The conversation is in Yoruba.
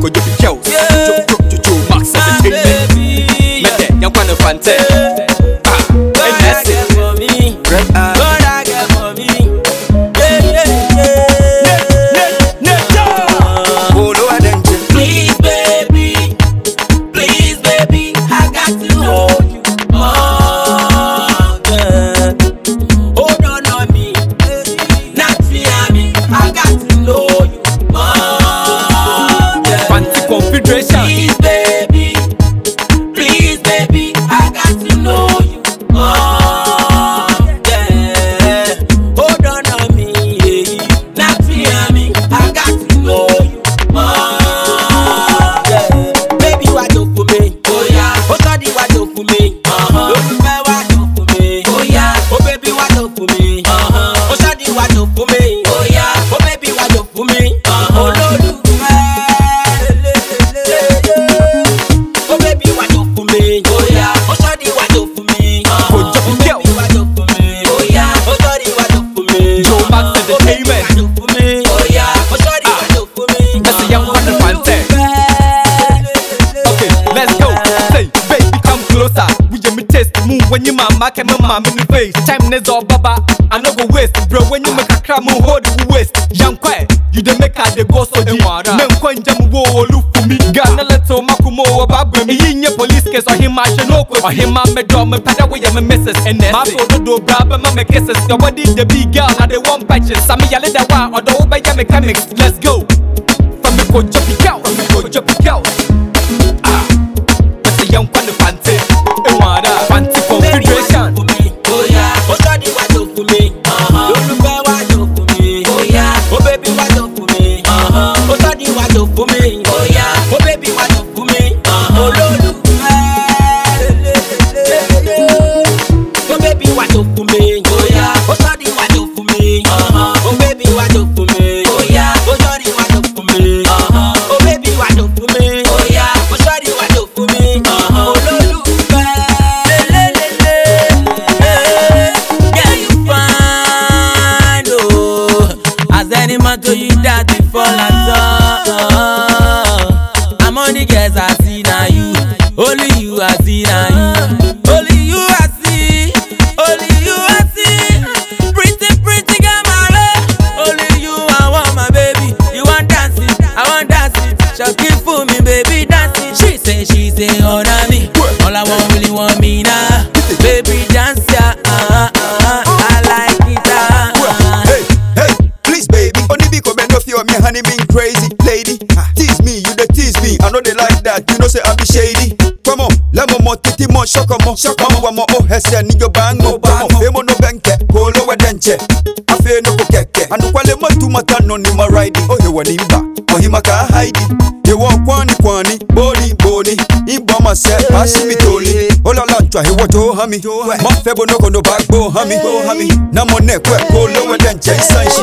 ko jobi kyew jojo jojo max entertainment mẹtẹ yankwa ni fante ah ẹnyẹ ẹsẹ red eye. I got to move when you mama can my mama in the face. Time is all baba, I no go waste. Bro, when you make a move hold the waste. Young quiet, you the make her the go so deep. Nem coin jam wo look for me. Ghana let's all makumo babu. In your police case or him mash no quick. Or him mama drum and pada we am misses. And then my photo do braba mama kisses. Your body the big girl, now they want patches. Sami yale da wa or the old by mechanics. Let's go. From the coach, jump out. From the tomato you dat before last oh. I'm on the guess I see now you, only you I see now you. like that, you know say I be shady. Come on, lẹ́mọ̀ mọ títí mọ ṣọ́kọ̀ mọ ṣọ́kọ̀ wà mọ ó ẹsẹ̀ níjọba ń mọ bá mọ fẹ́mọ ló bẹ̀ ń kẹ́ kó lọ́wọ́ dẹ̀ ń jẹ́ afẹ́ ní kò kẹ̀kẹ́ ànukwalẹ̀ mọ̀ túmọ̀ tán nọ ni mo ra ìdí ó yẹ wọ̀ ní bá ọ̀hìnmá ká háìdì ìwọ kwani kwani bóni bóni ìbọn ma sẹ́ àṣìmí tóni ó lọ́la ntọ́ ìwọ tó hàn no mọ fẹ́ bo nókò ló bá gbó hàn mí náà mọ̀ nẹ́ẹ̀kọ́ ẹ̀ kó lọ́wọ́ dẹ̀ ń jẹ́ ìsàn ìṣ